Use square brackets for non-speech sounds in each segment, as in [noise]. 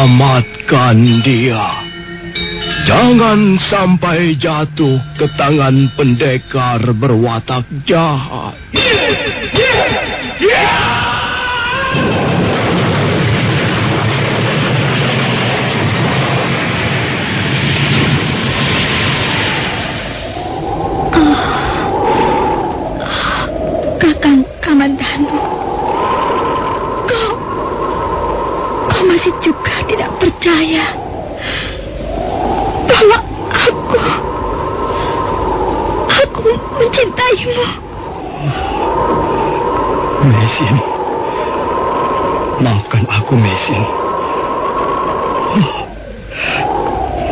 Selamatkan dia. Jangan sampai jatuh ke tangan pendekar berwatak jahat. Percaya bahwa aku... Aku mencintaimu. Mesin. Maafkan aku, Mesin.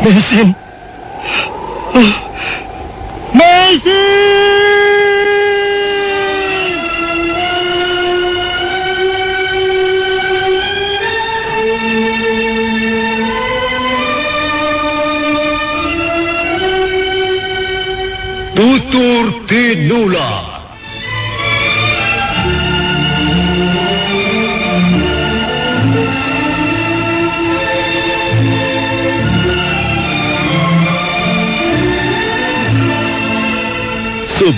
Mesin. Mesin!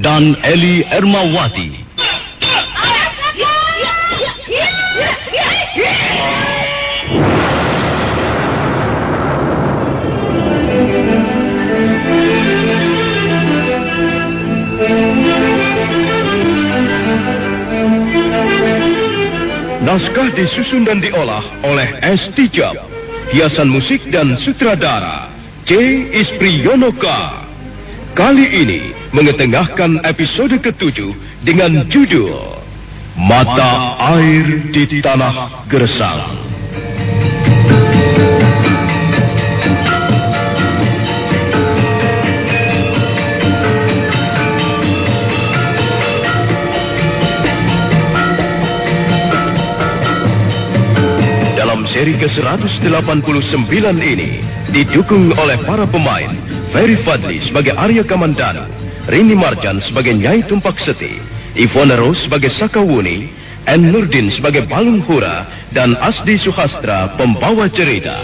dan Eli Ermawati. Naskah disusun dan diolah oleh S. Tijab. Hiasan musik dan sutradara C. Ispriyonoka. Kali ini mengetengahkan episode ketujuh dengan judul Mata Air di Tanah Gersang. Dalam seri ke-189 ini didukung oleh para pemain Ferry Fadli sebagai Arya Kamandanu, Rini Marjan sebagai Nyai Tumpak Seti, Ivone Rose sebagai Sakawuni, N. Nurdin sebagai Balung Hura, dan Asdi Suhastra pembawa cerita.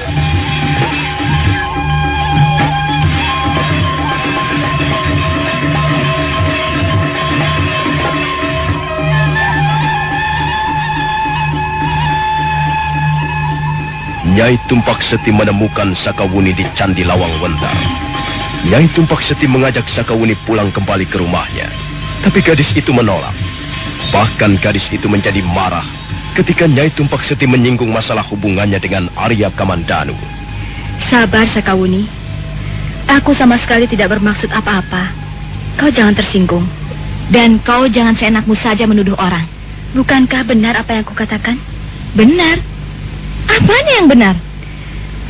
Nyai Tumpak Seti menemukan Sakawuni di Candi Lawang Wentang. Nyai Tumpak Seti mengajak Sakawuni pulang kembali ke rumahnya. Tapi gadis itu menolak. Bahkan gadis itu menjadi marah ketika Nyai Tumpak Seti menyinggung masalah hubungannya dengan Arya Kamandanu. Sabar, Sakawuni. Aku sama sekali tidak bermaksud apa-apa. Kau jangan tersinggung. Dan kau jangan seenakmu saja menuduh orang. Bukankah benar apa yang kukatakan? Benar. Apanya yang benar?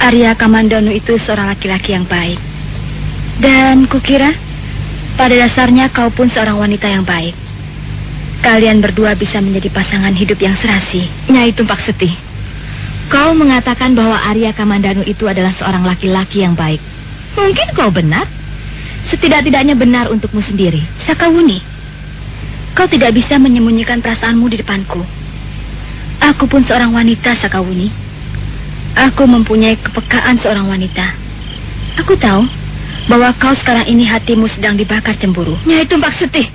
Arya Kamandanu itu seorang laki-laki yang baik. Dan kukira pada dasarnya kau pun seorang wanita yang baik. Kalian berdua bisa menjadi pasangan hidup yang serasi. Nyai Tumpak Seti. Kau mengatakan bahwa Arya Kamandanu itu adalah seorang laki-laki yang baik. Mungkin kau benar. Setidak-tidaknya benar untukmu sendiri. Sakawuni, kau tidak bisa menyembunyikan perasaanmu di depanku. Aku pun seorang wanita, Sakawuni. Aku mempunyai kepekaan seorang wanita. Aku tahu bahwa kau sekarang ini hatimu sedang dibakar cemburu. Nyai Tumpak Setih,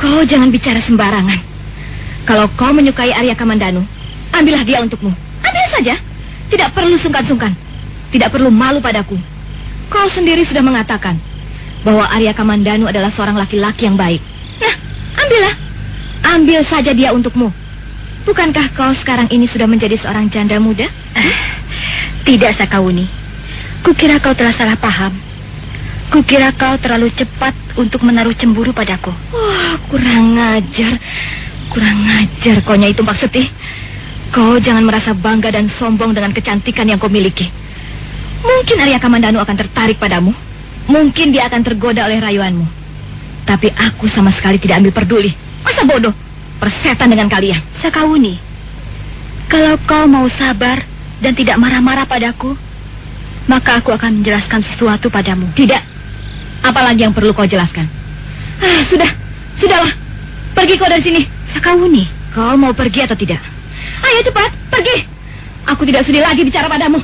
kau jangan bicara sembarangan. Kalau kau menyukai Arya Kamandanu, ambillah dia untukmu. Ambil saja. Tidak perlu sungkan-sungkan. Tidak perlu malu padaku. Kau sendiri sudah mengatakan bahwa Arya Kamandanu adalah seorang laki-laki yang baik. Nah, ambillah. Ambil saja dia untukmu. Bukankah kau sekarang ini sudah menjadi seorang janda muda? Ah, tidak, Sakawuni. Kukira kau telah salah paham. Kukira kau terlalu cepat untuk menaruh cemburu padaku. Wah, kurang ngajar. Kurang ngajar kau Nyai Tumpak Setih. Kau jangan merasa bangga dan sombong dengan kecantikan yang kau miliki. Mungkin Arya Kamandanu akan tertarik padamu. Mungkin dia akan tergoda oleh rayuanmu. Tapi aku sama sekali tidak ambil peduli. Masa bodoh? Persetan dengan kalian. Sakawuni, kalau kau mau sabar dan tidak marah-marah padaku, maka aku akan menjelaskan sesuatu padamu. Tidak. Apalagi yang perlu kau jelaskan? Ah, sudah. Sudahlah. Pergi kau dari sini. Sakawuni, kau mau pergi atau tidak? Ayo cepat, pergi. Aku tidak sudi lagi bicara padamu.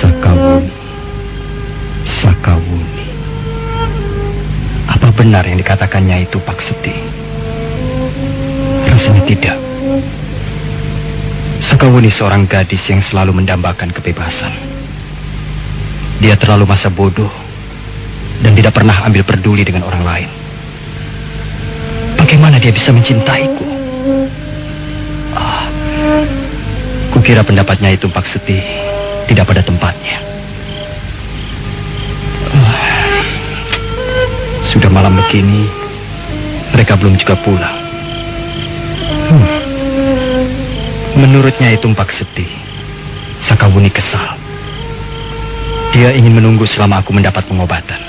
Sakawuni. Sakawuni. Apa benar yang dikatakannya itu Pak Seti? Rasanya tidak. Sakawuni seorang gadis yang selalu mendambakan kebebasan. Dia terlalu masa bodoh dan tidak pernah ambil peduli dengan orang lain. Bagaimana dia bisa mencintaiku? Ah, kukira pendapatnya itu Pak Seti tidak pada tempatnya. Ah, sudah malam begini, mereka belum juga pulang. Menurutnya itu Pak Seti, Sakawuni kesal. Dia ingin menunggu selama aku mendapat pengobatan.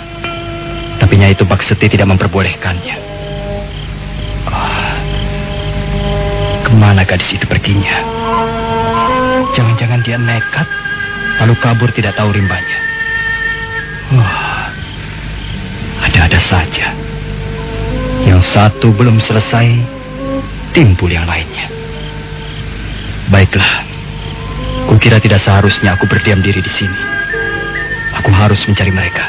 Tapi Nyai itu Pak Seti tidak memperbolehkannya. Ah, ke mana gadis itu perginya? Jangan-jangan dia nekat lalu kabur tidak tahu rimbanya. Wah, ada-ada saja. Yang satu belum selesai, timbul yang lainnya. Baiklah, kukira tidak seharusnya aku berdiam diri di sini. Aku harus mencari mereka.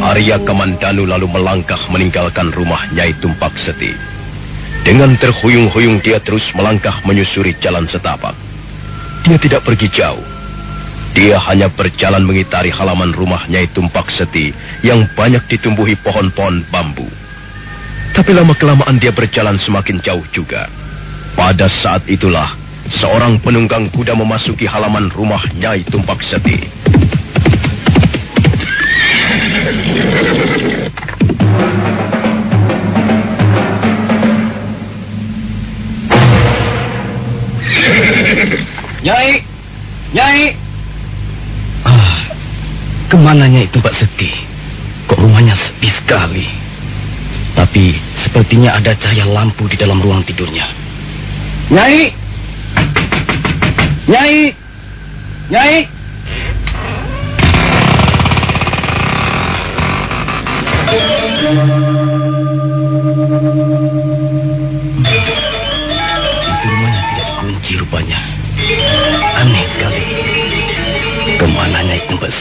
Arya Kamandanu lalu melangkah meninggalkan rumah Nyai Tumpak Seti. Dengan terhuyung-huyung dia terus melangkah menyusuri jalan setapak. Dia tidak pergi jauh. Dia hanya berjalan mengitari halaman rumah Nyai Tumpak Seti yang banyak ditumbuhi pohon-pohon bambu. Tapi lama-kelamaan dia berjalan semakin jauh juga. Pada saat itulah, seorang penunggang kuda memasuki halaman rumah Nyai Tumpak Seti. Nyai! Nyai! Ke mananya itu Pak Seti? Kok rumahnya sepi sekali? Tapi sepertinya ada cahaya lampu di dalam ruang tidurnya. Nyai! Nyai! Nyai! Pintu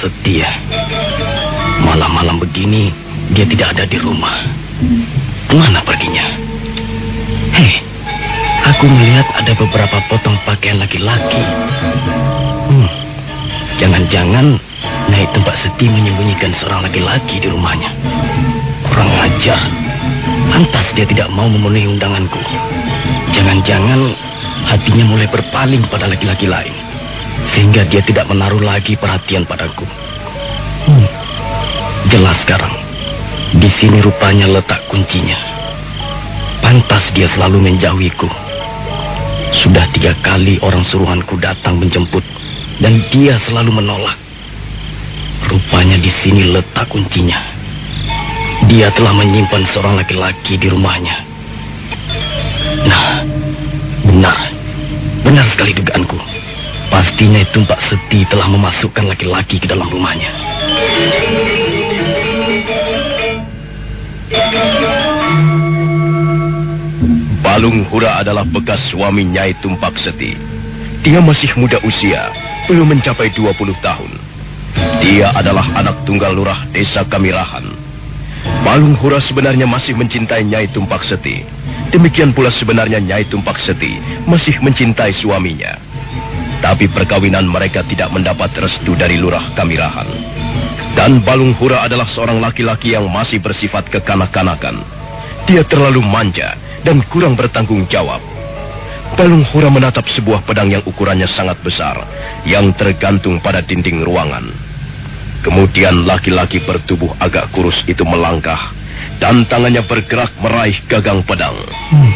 Setia? Malam-malam begini dia tidak ada di rumah. Ke mana perginya? Hei, aku melihat ada beberapa potong pakaian laki-laki. Hmm, jangan-jangan Nyai Tempat Seti menyembunyikan seorang laki-laki di rumahnya. Kurang ajar. Pantas dia tidak mau memenuhi undanganku. Jangan-jangan hatinya mulai berpaling pada laki-laki lain. Sehingga dia tidak menaruh lagi perhatian padaku. Hmm, jelas sekarang. Di sini rupanya letak kuncinya. Pantas dia selalu menjauhiku. Sudah tiga kali orang suruhanku datang menjemput. Dan dia selalu menolak. Rupanya di sini letak kuncinya. Dia telah menyimpan seorang laki-laki di rumahnya. Nah, benar. Benar sekali dugaanku. Pastinya itu Mbak Seti telah memasukkan laki-laki ke dalam rumahnya. Balung Hura adalah bekas suami Nyai Tumpak Seti. Dia masih muda usia, belum mencapai 20 tahun. Dia adalah anak tunggal lurah desa Kamirahan. Balung Hura sebenarnya masih mencintai Nyai Tumpak Seti. Demikian pula sebenarnya Nyai Tumpak Seti masih mencintai suaminya. Tapi perkawinan mereka tidak mendapat restu dari lurah Kamirahan. Dan Balung Hura adalah seorang laki-laki yang masih bersifat kekanak-kanakan. Dia terlalu manja dan kurang bertanggung jawab. Balung Hura menatap sebuah pedang yang ukurannya sangat besar, yang tergantung pada dinding ruangan. Kemudian laki-laki bertubuh agak kurus itu melangkah, dan tangannya bergerak meraih gagang pedang. Hmm.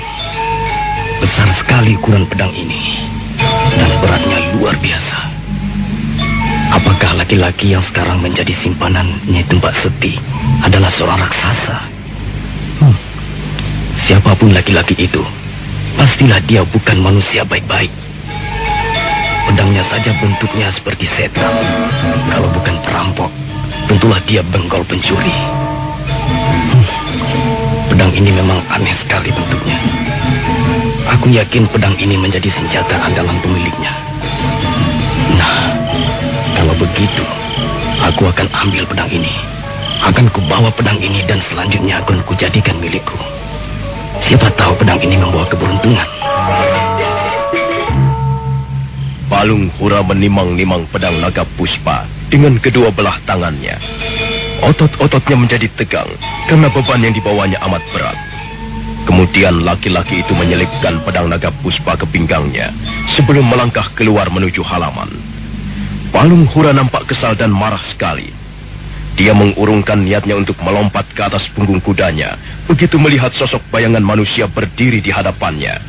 Besar sekali ukuran pedang ini, dan beratnya luar biasa. Apakah laki-laki yang sekarang menjadi simpanan Nyai Tempat Seti adalah seorang raksasa? Hmm. Siapa pun laki-laki itu, pastilah dia bukan manusia baik-baik. Pedangnya saja bentuknya seperti setan. Kalau bukan perampok, tentulah dia benggol pencuri. Hmm. Pedang ini memang aneh sekali bentuknya. Aku yakin pedang ini menjadi senjata andalan pemiliknya. Nah, kalau begitu, aku akan ambil pedang ini. Akan kubawa pedang ini dan selanjutnya akan kujadikan milikku. Siapa tahu pedang ini membawa keberuntungan. Palung Hura menimang-nimang pedang naga puspa dengan kedua belah tangannya. Otot-ototnya menjadi tegang karena beban yang dibawanya amat berat. Kemudian laki-laki itu menyelipkan pedang naga puspa ke pinggangnya sebelum melangkah keluar menuju halaman. Palung Hura nampak kesal dan marah sekali. Dia mengurungkan niatnya untuk melompat ke atas punggung kudanya begitu melihat sosok bayangan manusia berdiri di hadapannya.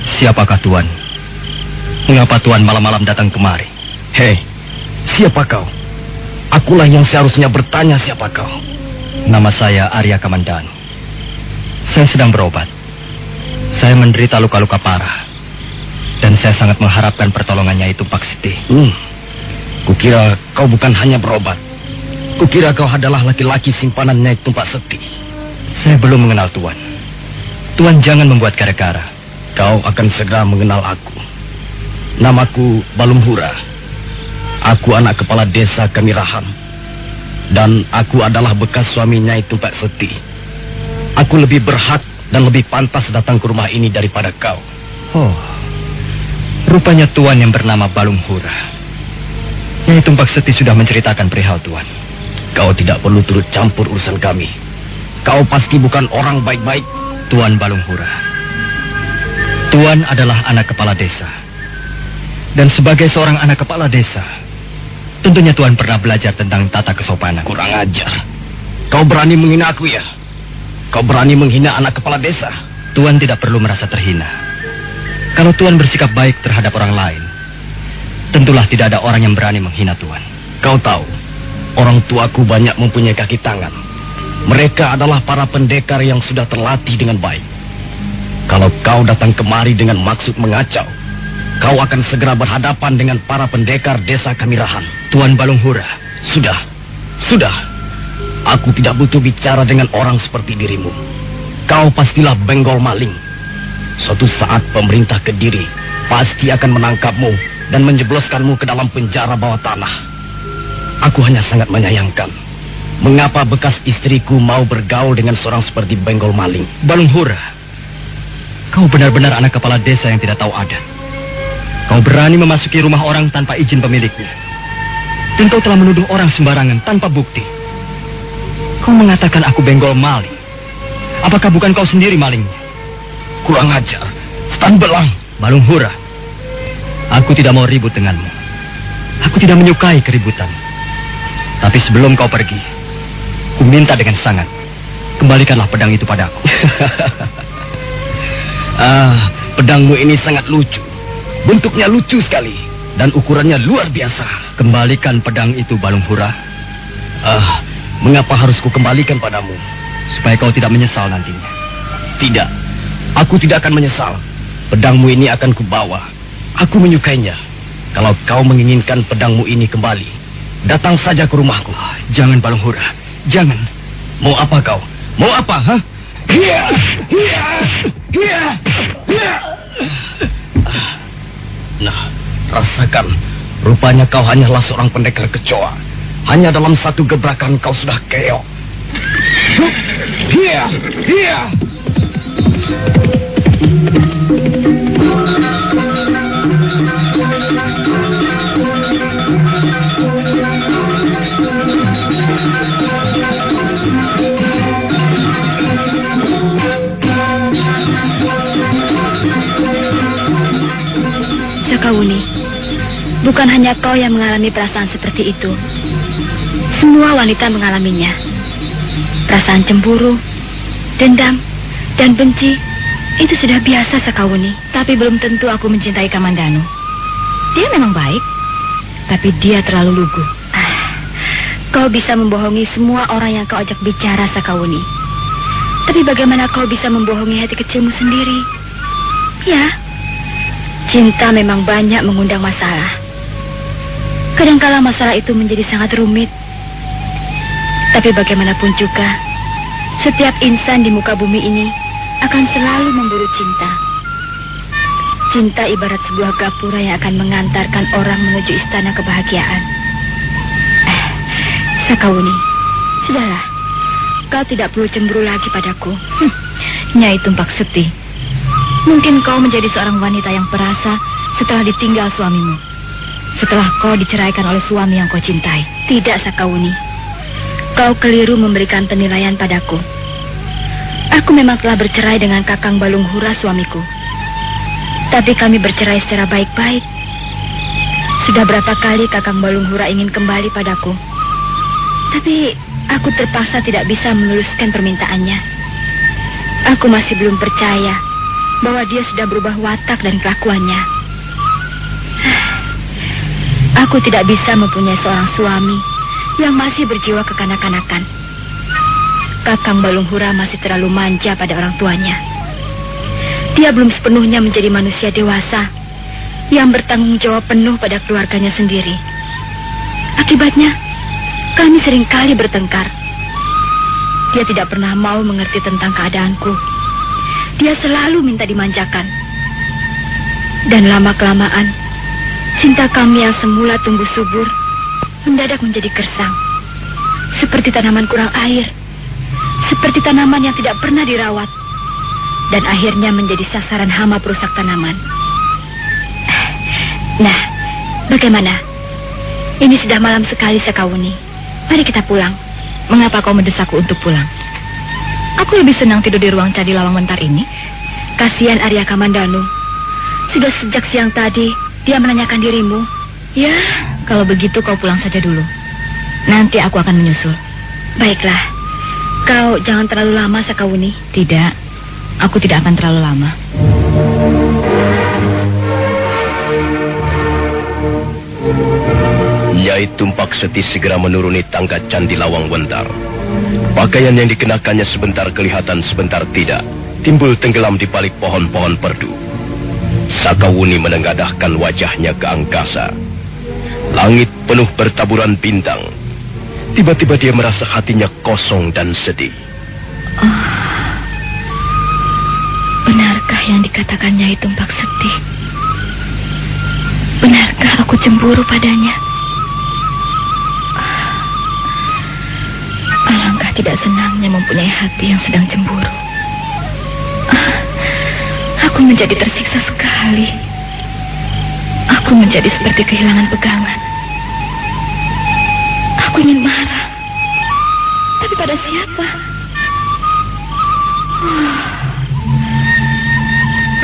Siapakah Tuan? Mengapa Tuan malam-malam datang kemari? Hei, siapa kau? Akulah yang seharusnya bertanya siapa kau. Nama saya Arya Kamandan. Saya sedang berobat. Saya menderita luka-luka parah. Dan saya sangat mengharapkan pertolongannya itu Pak Siti. Hmm. Kukira kau bukan hanya berobat. Kukira kau adalah laki-laki simpanan Nyai Tumpak Seti. Saya belum mengenal Tuan. Tuan jangan membuat gara-gara. Kau akan segera mengenal aku. Namaku Balumhura. Aku anak kepala desa Kamirahan. Dan aku adalah bekas suami Nyai Tumpak Seti. Aku lebih berhak dan lebih pantas datang ke rumah ini daripada kau. Oh, rupanya Tuan yang bernama Balumhura. Nyai Tumpak Seti sudah menceritakan perihal Tuan. Kau tidak perlu turut campur urusan kami. Kau pasti bukan orang baik-baik, Tuan Balunghura. Tuan adalah anak kepala desa. Dan sebagai seorang anak kepala desa, tentunya Tuan pernah belajar tentang tata kesopanan. Kurang ajar. Kau berani menghina aku ya? Kau berani menghina anak kepala desa? Tuan tidak perlu merasa terhina. Kalau Tuan bersikap baik terhadap orang lain, Tentulah tidak ada orang yang berani menghina Tuhan. Kau tahu, orang tuaku banyak mempunyai kaki tangan. Mereka adalah para pendekar yang sudah terlatih dengan baik. Kalau kau datang kemari dengan maksud mengacau, kau akan segera berhadapan dengan para pendekar desa Kamirahan. Tuan Balunghura, sudah, sudah. Aku tidak butuh bicara dengan orang seperti dirimu. Kau pastilah benggol maling. Suatu saat pemerintah Kediri pasti akan menangkapmu dan menjebloskanmu ke dalam penjara bawah tanah. Aku hanya sangat menyayangkan. Mengapa bekas istriku mau bergaul dengan seorang seperti Benggol Maling? Balunghura, kau benar-benar anak kepala desa yang tidak tahu adat. Kau berani memasuki rumah orang tanpa izin pemiliknya. Dan kau telah menuduh orang sembarangan tanpa bukti. Kau mengatakan aku Benggol Maling. Apakah bukan kau sendiri malingnya? Kurang ajar. Stan belang. Balunghura, Aku tidak mau ribut denganmu. Aku tidak menyukai keributan. Tapi sebelum kau pergi, ku minta dengan sangat, kembalikanlah pedang itu padaku. [laughs] ah, pedangmu ini sangat lucu. Bentuknya lucu sekali. dan ukurannya luar biasa. Kembalikan pedang itu, Balung Hura. Ah, mengapa harus ku kembalikan padamu? Supaya kau tidak menyesal nantinya. Tidak, aku tidak akan menyesal. Pedangmu ini akan kubawa. Aku menyukainya. Kalau kau menginginkan pedangmu ini kembali, datang saja ke rumahku. Ah, jangan, Balung Hura. Jangan. Mau apa kau? Mau apa, ha? Nah, rasakan. Rupanya kau hanyalah seorang pendekar kecoa. Hanya dalam satu gebrakan kau sudah keok. Hiya, hiya. Sakawuni, bukan hanya kau yang mengalami perasaan seperti itu. Semua wanita mengalaminya. Perasaan cemburu, dendam, dan benci itu sudah biasa Sakawuni. Tapi belum tentu aku mencintai Kamandanu. Dia memang baik, tapi dia terlalu lugu. Ah, kau bisa membohongi semua orang yang kau ajak bicara Sakawuni. Tapi bagaimana kau bisa membohongi hati kecilmu sendiri? Ya, Cinta memang banyak mengundang masalah. Kadangkala masalah itu menjadi sangat rumit. Tapi bagaimanapun juga, setiap insan di muka bumi ini akan selalu memburu cinta. Cinta ibarat sebuah gapura yang akan mengantarkan orang menuju istana kebahagiaan. Eh, Sakawuni, sudahlah. Kau tidak perlu cemburu lagi padaku. Hm, Nyai Tumpak Seti. Mungkin kau menjadi seorang wanita yang perasa setelah ditinggal suamimu. Setelah kau diceraikan oleh suami yang kau cintai. Tidak, Sakawuni. Kau keliru memberikan penilaian padaku. Aku memang telah bercerai dengan Kakang Balung Hura suamiku. Tapi kami bercerai secara baik-baik. Sudah berapa kali Kakang Balung Hura ingin kembali padaku. Tapi aku terpaksa tidak bisa menuluskan permintaannya. Aku masih belum percaya bahwa dia sudah berubah watak dan kelakuannya. Aku tidak bisa mempunyai seorang suami yang masih berjiwa kekanak-kanakan. Kakang Balung Hura masih terlalu manja pada orang tuanya. Dia belum sepenuhnya menjadi manusia dewasa yang bertanggung jawab penuh pada keluarganya sendiri. Akibatnya, kami sering kali bertengkar. Dia tidak pernah mau mengerti tentang keadaanku. Dia selalu minta dimanjakan. Dan lama-kelamaan, cinta kami yang semula tumbuh subur, mendadak menjadi gersang. Seperti tanaman kurang air. Seperti tanaman yang tidak pernah dirawat. Dan akhirnya menjadi sasaran hama perusak tanaman. Nah, bagaimana? Ini sudah malam sekali, Sekawuni. Mari kita pulang. Mengapa kau mendesakku untuk pulang? Aku lebih senang tidur di ruang cadi lawang mentar ini. Kasihan Arya Kamandanu. Sudah sejak siang tadi dia menanyakan dirimu. Ya, kalau begitu kau pulang saja dulu. Nanti aku akan menyusul. Baiklah. Kau jangan terlalu lama, Sakawuni. Tidak, aku tidak akan terlalu lama. Nyai Tumpak Seti segera menuruni tangga Candi Lawang Wentar. Pakaian yang dikenakannya sebentar kelihatan, sebentar tidak. Timbul tenggelam di balik pohon-pohon perdu. Sakawuni menengadahkan wajahnya ke angkasa. Langit penuh bertaburan bintang. Tiba-tiba dia merasa hatinya kosong dan sedih. Oh, benarkah yang dikatakannya itu Tumpak Seti? Benarkah aku cemburu padanya? Tidak senangnya mempunyai hati yang sedang cemburu. Aku menjadi tersiksa sekali. Aku menjadi seperti kehilangan pegangan. Aku ingin marah. Tapi pada siapa? Oh,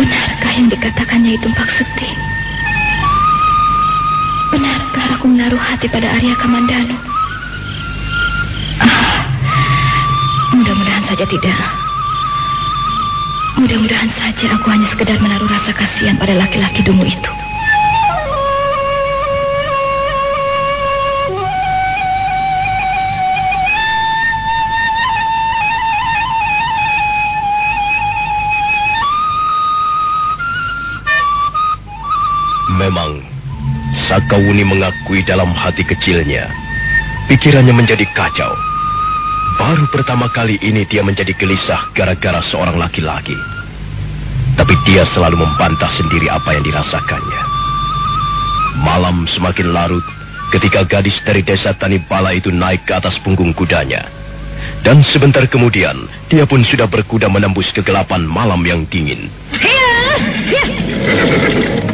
benarkah yang dikatakannya itu Pak Seti? Benarkah aku menaruh hati pada Arya Kamandanu? Mudah-mudahan saja tidak. Mudah-mudahan saja aku hanya sekedar menaruh rasa kasihan pada laki-laki dungu itu. Memang, Sakawuni mengakui dalam hati kecilnya. Pikirannya menjadi kacau. Baru pertama kali ini dia menjadi gelisah gara-gara seorang laki-laki. Tapi dia selalu membantah sendiri apa yang dirasakannya. Malam semakin larut ketika gadis dari desa Tanibala itu naik ke atas punggung kudanya. Dan sebentar kemudian, dia pun sudah berkuda menembus kegelapan malam yang dingin. Ya, ya.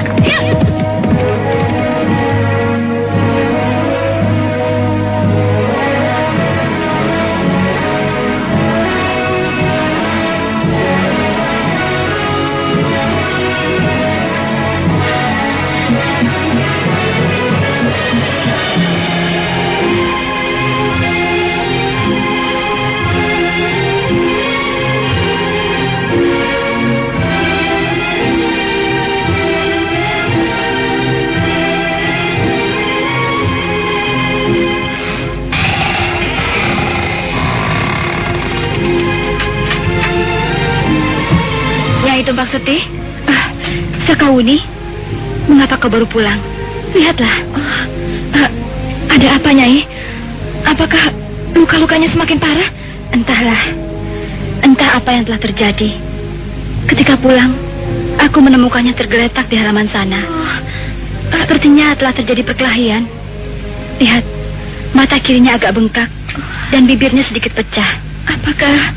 Ya. Tumpak Seti? Uh, Sakauni? Mengapa kau baru pulang? Lihatlah. Uh, uh, ada apa, Nyai? Apakah luka-lukanya semakin parah? Entahlah. Entah apa yang telah terjadi. Ketika pulang, aku menemukannya tergeletak di halaman sana. Oh, sepertinya telah terjadi perkelahian. Lihat, mata kirinya agak bengkak dan bibirnya sedikit pecah. Apakah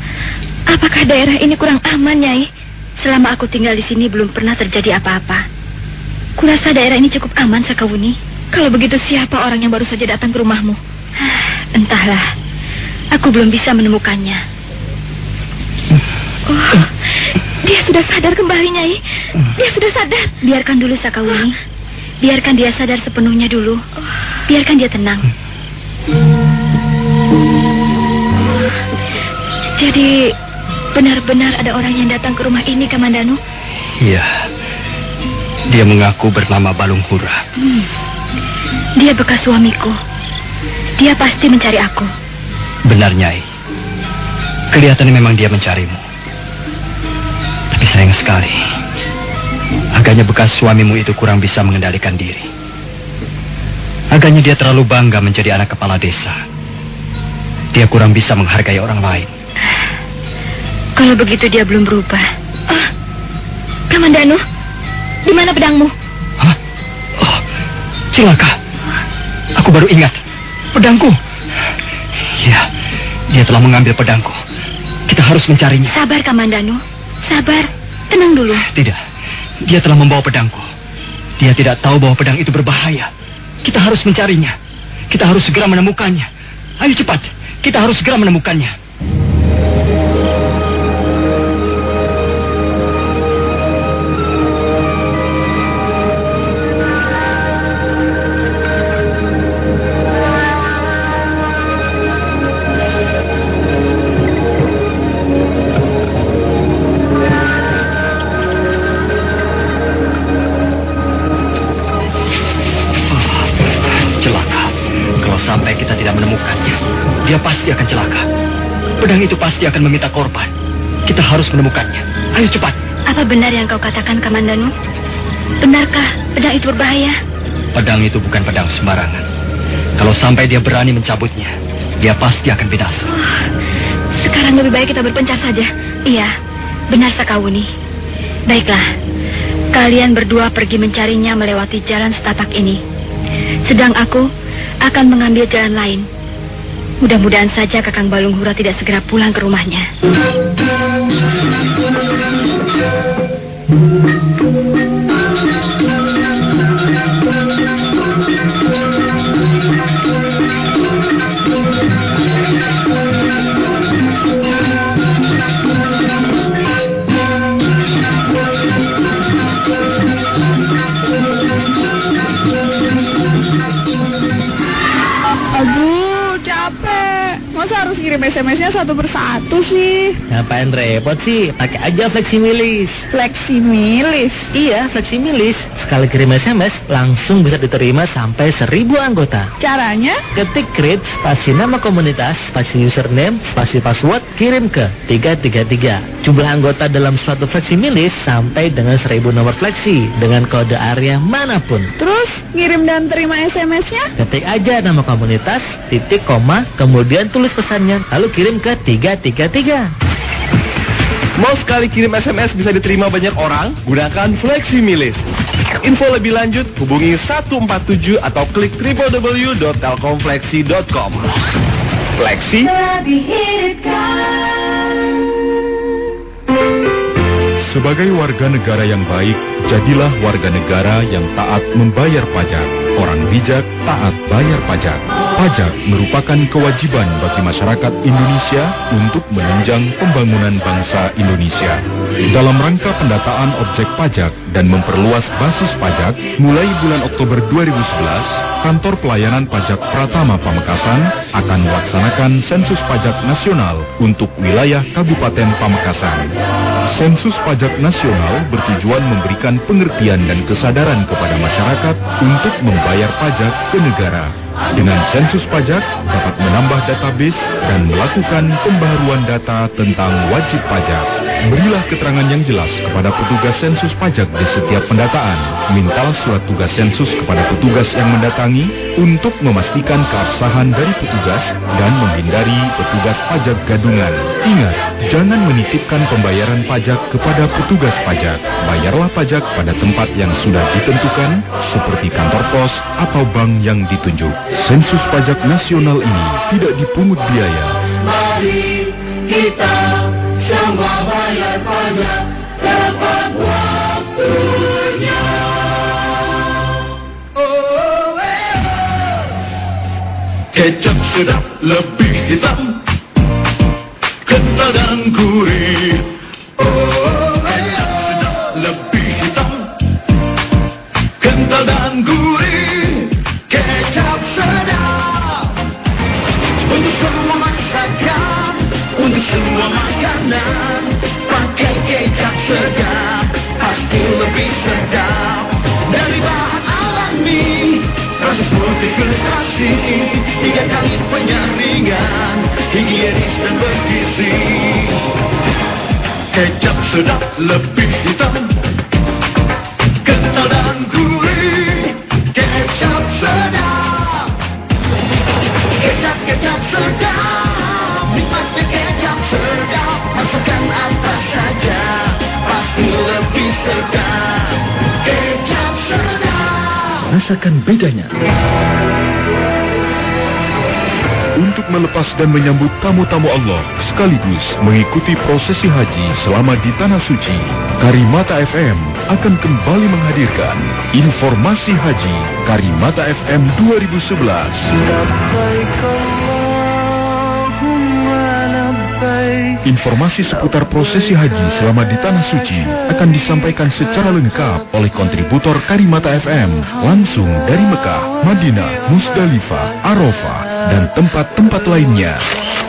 apakah daerah ini kurang aman, Nyai? Selama aku tinggal di sini belum pernah terjadi apa-apa. Kurasa daerah ini cukup aman, Sakawuni. Kalau begitu siapa orang yang baru saja datang ke rumahmu? [sighs] Entahlah. Aku belum bisa menemukannya. [sighs] Oh, dia sudah sadar kembali, Nyai. Dia sudah sadar. Biarkan dulu, Sakawuni. Biarkan dia sadar sepenuhnya dulu. Biarkan dia tenang. [sighs] Jadi, Benar-benar ada orang yang datang ke rumah ini, Kamandanu? Iya. Dia mengaku bernama Balung Hura. Hmm. Dia bekas suamiku. Dia pasti mencari aku. Benar, Nyai. Kelihatannya memang dia mencarimu. Tapi sayang sekali. Agaknya bekas suamimu itu kurang bisa mengendalikan diri. Agaknya dia terlalu bangga menjadi anak kepala desa. Dia kurang bisa menghargai orang lain. Kalau begitu dia belum berubah. Ah, Kamandanu, di mana pedangmu? Hah? Oh, celaka. Aku baru ingat. Pedangku. Ya, dia telah mengambil pedangku. Kita harus mencarinya. Sabar, Kamandanu. Sabar. Tenang dulu. Tidak. Dia telah membawa pedangku. Dia tidak tahu bahwa pedang itu berbahaya. Kita harus mencarinya. Kita harus segera menemukannya. Ayo cepat. Kita harus segera menemukannya. Pedang itu pasti akan meminta korban. Kita harus menemukannya. Ayo cepat. Apa benar yang kau katakan, Kamandanu? Benarkah pedang itu berbahaya? Pedang itu bukan pedang sembarangan. Kalau sampai dia berani mencabutnya, dia pasti akan binasa. Oh, sekarang lebih baik kita berpencar saja. Iya, benar Sakawuni. Baiklah, kalian berdua pergi mencarinya melewati jalan setapak ini. Sedang aku akan mengambil jalan lain. Mudah-mudahan saja Kakang Balung Hura tidak segera pulang ke rumahnya. Harus ngirim SMS-nya satu persatu sih? Ngapain repot sih? Pakai aja Fleximilis. Fleximilis? Iya, Fleximilis. Sekali kirim SMS, langsung bisa diterima sampai seribu anggota. Caranya? Ketik create, spasi nama komunitas, spasi username, spasi password, kirim ke 333. Jumlah anggota dalam suatu Fleximilis sampai dengan seribu nomor flexi dengan kode area mana pun. Terus, ngirim dan terima SMS-nya? Ketik aja nama komunitas, titik koma, kemudian tulis pesannya, lalu kirim ke 333. Mau sekali kirim SMS bisa diterima banyak orang? Gunakan Fleximilis. Info lebih lanjut hubungi 147 atau klik www.telkomfleksi.com. Flexi Sebagai warga negara yang baik, jadilah warga negara yang taat membayar pajak. Orang bijak taat bayar pajak. Pajak merupakan kewajiban bagi masyarakat Indonesia untuk menunjang pembangunan bangsa Indonesia. Dalam rangka pendataan objek pajak dan memperluas basis pajak, mulai bulan Oktober 2011, Kantor Pelayanan Pajak Pratama Pamekasan akan melaksanakan sensus pajak nasional untuk wilayah Kabupaten Pamekasan. Sensus pajak nasional bertujuan memberikan pengertian dan kesadaran kepada masyarakat untuk membayar pajak ke negara. Dengan sensus pajak dapat menambah database dan melakukan pembaharuan data tentang wajib pajak. Berilah keterangan yang jelas kepada petugas sensus pajak di setiap pendataan. Mintalah surat tugas sensus kepada petugas yang mendatangi untuk memastikan keabsahan dari petugas dan menghindari petugas pajak gadungan. Ingat, jangan menitipkan pembayaran pajak kepada petugas pajak. Bayarlah pajak pada tempat yang sudah ditentukan seperti kantor pos atau bank yang ditunjuk. Sensus pajak nasional ini tidak dipungut biaya. Mari kita semua bayar pajak Kecap sedap lebih hitam lebih hitam. Kental dan gurih Kecap sedap. Kecap, kecap sedap. Nikmatnya kecap sedap. Masakan apa saja Pasti lebih sedap. Kecap sedap. Rasakan bedanya. Melepas dan menyambut tamu-tamu Allah sekaligus mengikuti prosesi haji selama di Tanah Suci, Karimata FM akan kembali menghadirkan informasi haji Karimata FM 2011. Informasi seputar prosesi haji selama di Tanah Suci akan disampaikan secara lengkap oleh kontributor Karimata FM langsung dari Mekah, Madinah, Musdalifah, Arafah, dan tempat-tempat lainnya.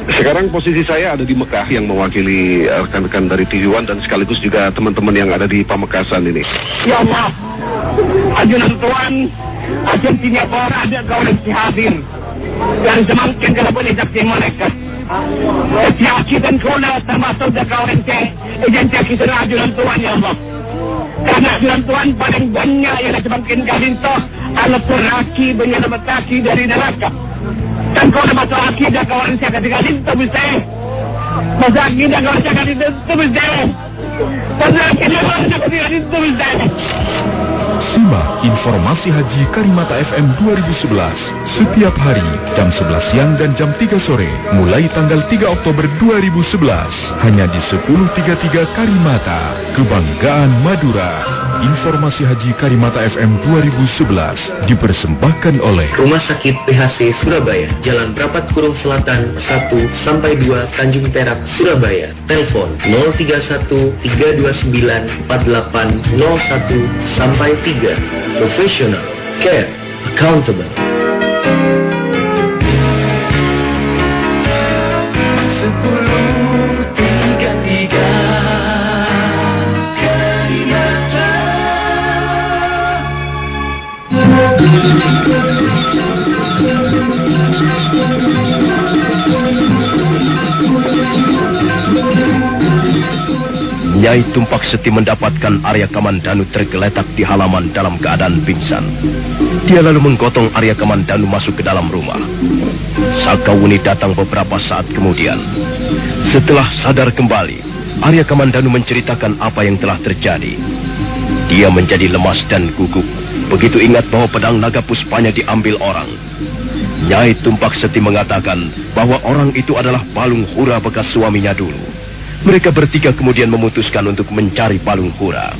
Sekarang posisi saya ada di Mekah yang mewakili eh, rekan-rekan dari TV One dan sekaligus juga teman-teman yang ada di Pamekasan ini. Ya Allah, ajunan Tuhan, ajunan orang ada kau yang hadir. Dan semakin kalau boleh saksi mereka. Kau lah termasuk dan kau yang cek. Identitas kita ajunan Tuhan ya Allah. Karena ajunan Tuhan paling banyak yang semakin kali itu. Alat peraki banyak dari neraka. Dan kau nama tu akidah orang cakap dengan itu bisa. Masa akidah kau orang cakap itu bisa. Masa akidah orang cakap dengan itu bisa. Simak informasi haji Karimata FM 2011 setiap hari jam 11 siang dan jam 3 sore mulai tanggal 3 Oktober 2011 hanya di 1033 Karimata Kebanggaan Madura. Informasi haji Karimata FM 2011 dipersembahkan oleh Rumah Sakit PHC Surabaya, Jalan Prapat Kurung Selatan 1 sampai 2 Tanjung Perak, Surabaya. Telepon 031 329 4801 sampai 3. Professional, care, accountable. Thank you. Nyai Tumpak Seti mendapatkan Arya Kamandanu tergeletak di halaman dalam keadaan pingsan. Dia lalu menggotong Arya Kamandanu masuk ke dalam rumah. Sakawuni datang beberapa saat kemudian. Setelah sadar kembali, Arya Kamandanu menceritakan apa yang telah terjadi. Dia menjadi lemas dan gugup. Begitu ingat bahwa pedang naga puspanya diambil orang. Nyai Tumpak Seti mengatakan bahwa orang itu adalah Palung Hura bekas suaminya dulu. Mereka bertiga kemudian memutuskan untuk mencari Palung Hura.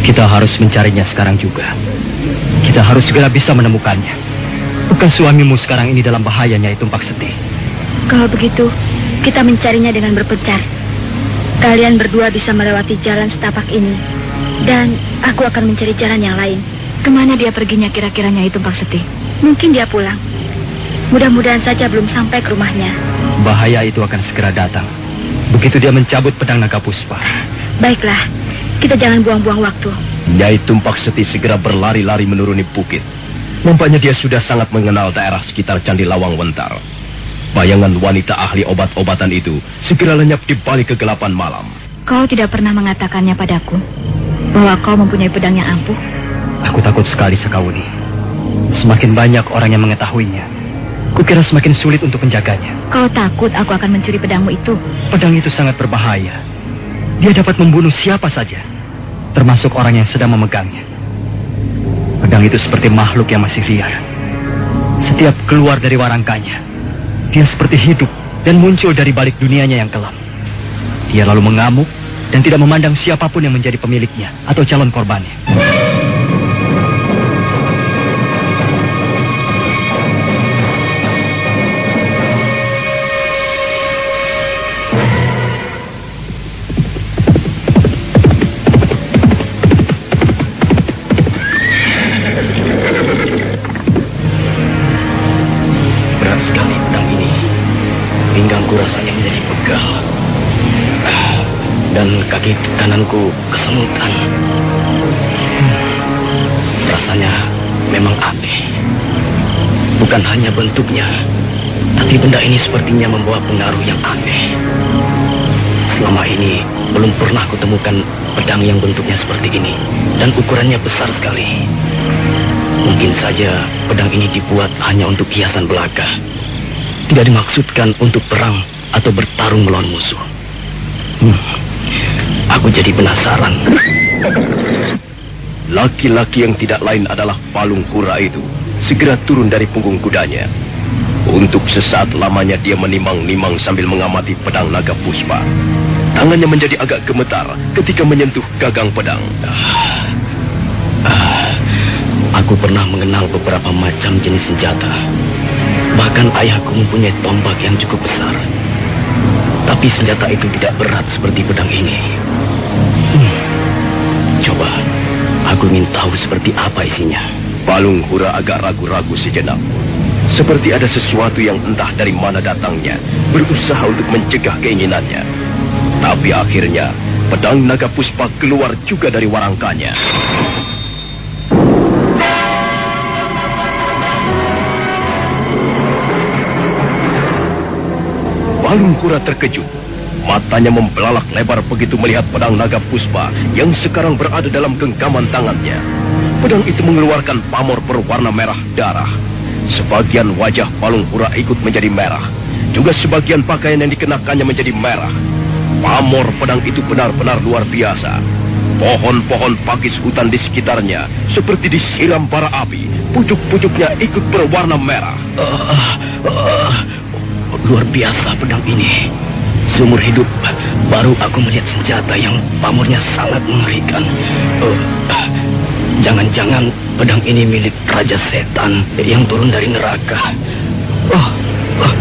Kita harus mencarinya sekarang juga. Kita harus segera bisa menemukannya. Bukan suamimu sekarang ini dalam bahayanya itu Pak Seti. Kalau begitu, kita mencarinya dengan berpencar. Kalian berdua bisa melewati jalan setapak ini. Dan aku akan mencari jalan yang lain. Ke mana dia perginya kira-kiranya itu Pak Seti? Mungkin dia pulang. Mudah-mudahan saja belum sampai ke rumahnya. Bahaya itu akan segera datang. Begitu dia mencabut pedang naga puspa. Baiklah, kita jangan buang-buang waktu. Nyai Tumpak Seti segera berlari-lari menuruni bukit. Nampaknya dia sudah sangat mengenal daerah sekitar Candi Lawang Wentar. Bayangan wanita ahli obat-obatan itu segera lenyap di balik kegelapan malam. Kau tidak pernah mengatakannya padaku bahwa kau mempunyai pedang yang ampuh. Aku takut sekali Sakawuni. Semakin banyak orang yang mengetahuinya, Kukira semakin sulit untuk menjaganya. Kau takut aku akan mencuri pedangmu itu? Pedang itu sangat berbahaya. Dia dapat membunuh siapa saja, termasuk orang yang sedang memegangnya. Pedang itu seperti makhluk yang masih liar. Setiap keluar dari warangkanya, dia seperti hidup dan muncul dari balik dunianya yang kelam. Dia lalu mengamuk dan tidak memandang siapa pun yang menjadi pemiliknya atau calon korbannya. Kesemutan. Hmm, rasanya memang aneh. Bukan hanya bentuknya, tapi benda ini sepertinya membawa pengaruh yang aneh. Selama ini belum pernah kutemukan pedang yang bentuknya seperti ini dan ukurannya besar sekali. Mungkin saja pedang ini dibuat hanya untuk hiasan belaka. Tidak dimaksudkan untuk perang atau bertarung melawan musuh. Hmm. Aku jadi penasaran. Laki-laki yang tidak lain adalah Palung Kura itu. Segera turun dari punggung kudanya. Untuk sesaat lamanya dia menimang-nimang sambil mengamati pedang naga puspa. Tangannya menjadi agak gemetar ketika menyentuh gagang pedang. Ah, ah, aku pernah mengenal beberapa macam jenis senjata. Bahkan ayahku mempunyai tombak yang cukup besar. Tapi senjata itu tidak berat seperti pedang ini. Hmm. Coba, aku ingin tahu seperti apa isinya. Palung Hura agak ragu-ragu sejenak. Seperti ada sesuatu yang entah dari mana datangnya, berusaha untuk mencegah keinginannya. Tapi akhirnya, pedang naga puspa keluar juga dari warangkanya. Palung Kura terkejut. Matanya membelalak lebar begitu melihat pedang naga puspa yang sekarang berada dalam genggaman tangannya. Pedang itu mengeluarkan pamor berwarna merah darah. Sebagian wajah Palung Kura ikut menjadi merah. Juga sebagian pakaian yang dikenakannya menjadi merah. Pamor pedang itu benar-benar luar biasa. Pohon-pohon pakis hutan di sekitarnya seperti disiram bara api. Pucuk-pucuknya ikut berwarna merah. Uh, uh, Luar biasa pedang ini. Seumur hidup baru aku melihat senjata yang pamornya sangat mengerikan. Oh, jangan-jangan pedang ini milik Raja Setan yang turun dari neraka. Oh, oh,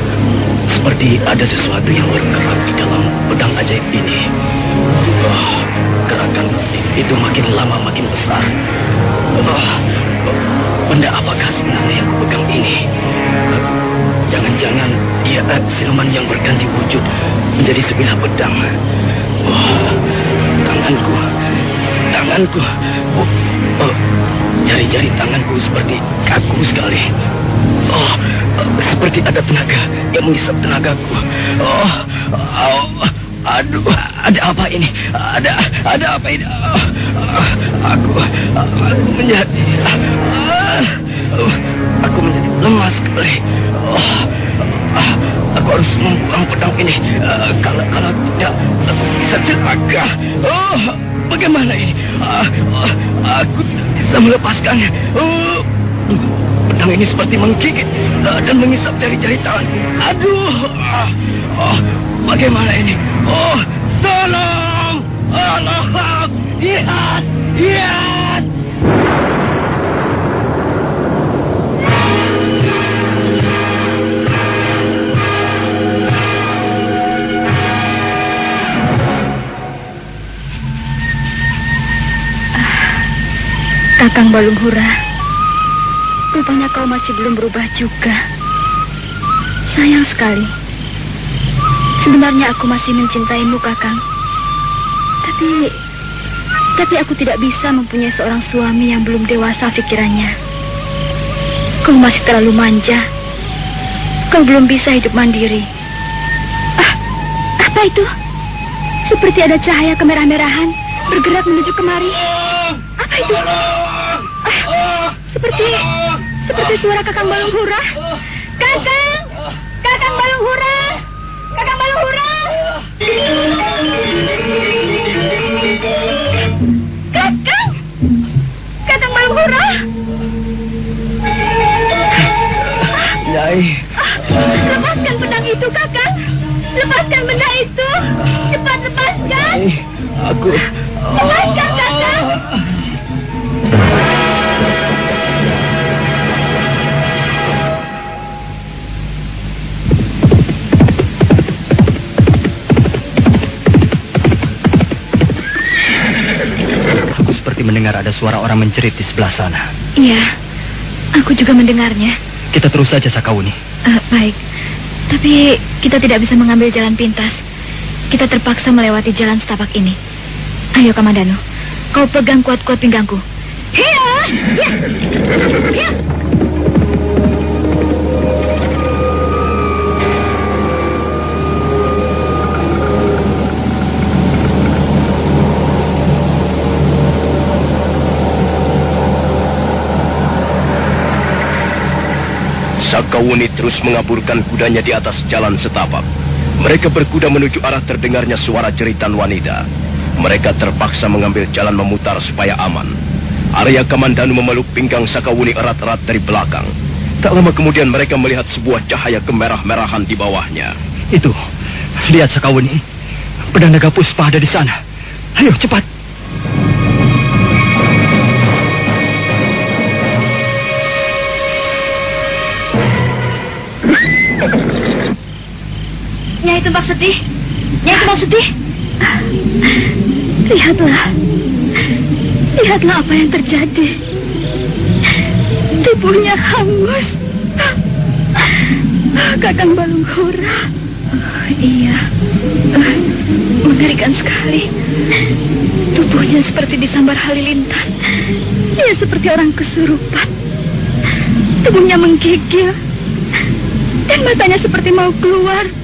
seperti ada sesuatu yang bergerak di dalam pedang ajaib ini. Oh, gerakan itu makin lama makin besar. Oh, benda apakah sebenarnya yang kupegang ini? Jangan-jangan dia uh, siluman yang berganti wujud menjadi sebilah pedang. Oh, tanganku, tanganku. Oh, oh, Jari-jari tanganku seperti kaku sekali. Oh, seperti ada tenaga yang menghisap tenagaku. Oh, oh, aduh, ada apa ini? Ada, ada apa ini? Oh, aku, aku menjadi, oh, aku menjadi lemas sekali. Oh, aku harus membuang pedang ini. Kalau kalau tidak, aku bisa celaka. Oh, bagaimana ini? Aku tidak bisa melepaskannya. Oh, pedang ini seperti menggigit uh, dan mengisap jari-jari tangan. Aduh, uh, oh, bagaimana ini? Oh, tolong! Tolong! Lihat! Lihat! Kakang Balung Hura. Rupanya kau masih belum berubah juga. Sayang sekali. Sebenarnya aku masih mencintaimu, Kakang. Tapi tapi aku tidak bisa mempunyai seorang suami yang belum dewasa pikirannya. Kau masih terlalu manja. Kau belum bisa hidup mandiri. Ah, apa itu? Seperti ada cahaya kemerah-merahan bergerak menuju kemari. Apa itu? Seperti seperti suara Kakang Balung Hura. Kakang! Kakang Balung Hura! Kakang Balung Hura! Kakang! Kakang Balung Hura! Nyai. Lepaskan pedang itu, Kakang. Lepaskan benda itu. Cepat lepaskan. Aku... Lepaskan, Kakang. Mendengar ada suara orang menjerit di sebelah sana. Iya, aku juga mendengarnya. Kita terus saja, Sakauni. Uh, baik, tapi kita tidak bisa mengambil jalan pintas. Kita terpaksa melewati jalan setapak ini. Ayo, Kamandano, kau pegang kuat-kuat pinggangku. Hiya! Hiya! Hiya! Sakawuni terus mengaburkan kudanya di atas jalan setapak. Mereka berkuda menuju arah terdengarnya suara jeritan wanita. Mereka terpaksa mengambil jalan memutar supaya aman. Arya Kamandanu memeluk pinggang Sakawuni erat-erat dari belakang. Tak lama kemudian mereka melihat sebuah cahaya kemerah-merahan di bawahnya. Itu, lihat Sakawuni. Pedang naga puspa ada di sana. Ayo cepat. Tumbak Sedih. Nyai Tumbak Sedih. Lihatlah. Lihatlah apa yang terjadi. Tubuhnya hangus. Kakang Balung Hora. Oh, iya. Mengerikan sekali. Tubuhnya seperti disambar halilintar. Dia seperti orang kesurupan. Tubuhnya menggigil. Dan matanya seperti mau keluar.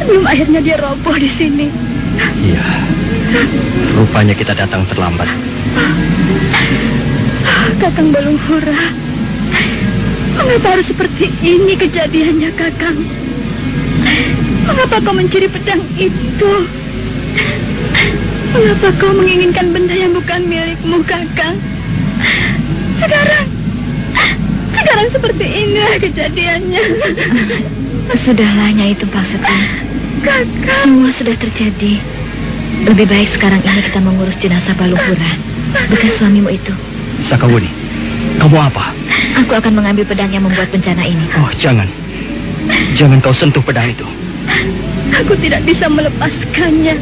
Sebelum akhirnya dia roboh di sini. Iya. Rupanya kita datang terlambat. Kakang Balung Hura. Mengapa harus seperti ini kejadiannya, Kakang? Mengapa kau mencuri pedang itu? Mengapa kau menginginkan benda yang bukan milikmu, Kakang? Sekarang, sekarang seperti inilah kejadiannya. Sudahlah, Nyai Tumpang Kakang. Semua sudah terjadi. Lebih baik sekarang ini kita mengurus jenazah Baluhura, bekas suamimu itu. Sakawuni, kamu apa? Aku akan mengambil pedang yang membuat bencana ini. Oh, jangan. Jangan kau sentuh pedang itu. Aku tidak bisa melepaskannya.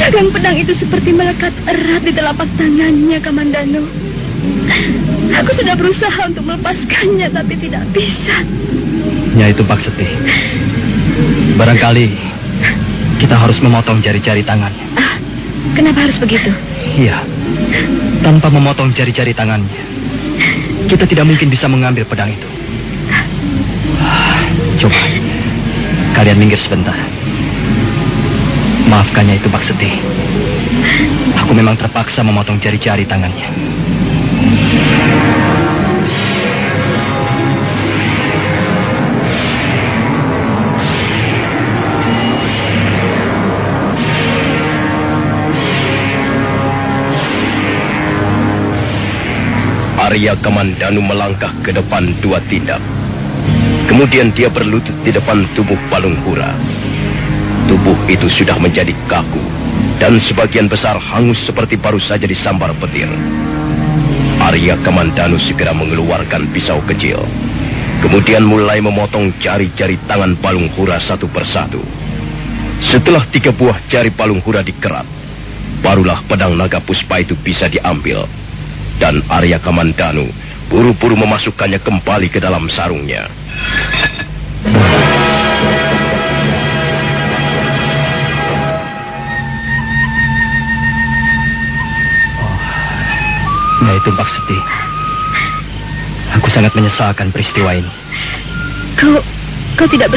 Gagang pedang itu seperti melekat erat di telapak tangannya, Kamandano. Aku sudah berusaha untuk melepaskannya, tapi tidak bisa. Nyai Tumpak Seti. Barangkali kita harus memotong jari-jari tangannya. Ah, kenapa harus begitu? Iya. Tanpa memotong jari-jari tangannya, kita tidak mungkin bisa mengambil pedang itu. Coba, kalian minggir sebentar. Maafkannya itu Pak Seti. Aku memang terpaksa memotong jari-jari tangannya. Arya Kamandanu melangkah ke depan dua tindak. Kemudian dia berlutut di depan tubuh Palung Hura. Tubuh itu sudah menjadi kaku dan sebagian besar hangus seperti baru saja disambar petir. Arya Kamandanu segera mengeluarkan pisau kecil. Kemudian mulai memotong jari-jari tangan Palung Hura satu persatu. Setelah tiga buah jari Palung Hura dikerat, barulah pedang naga puspa itu bisa diambil. Dan Arya Kamandanu buru-buru memasukkannya kembali ke dalam sarungnya. Nah itu Pak Seti. Aku sangat menyesalkan peristiwa ini. Kau, kau tidak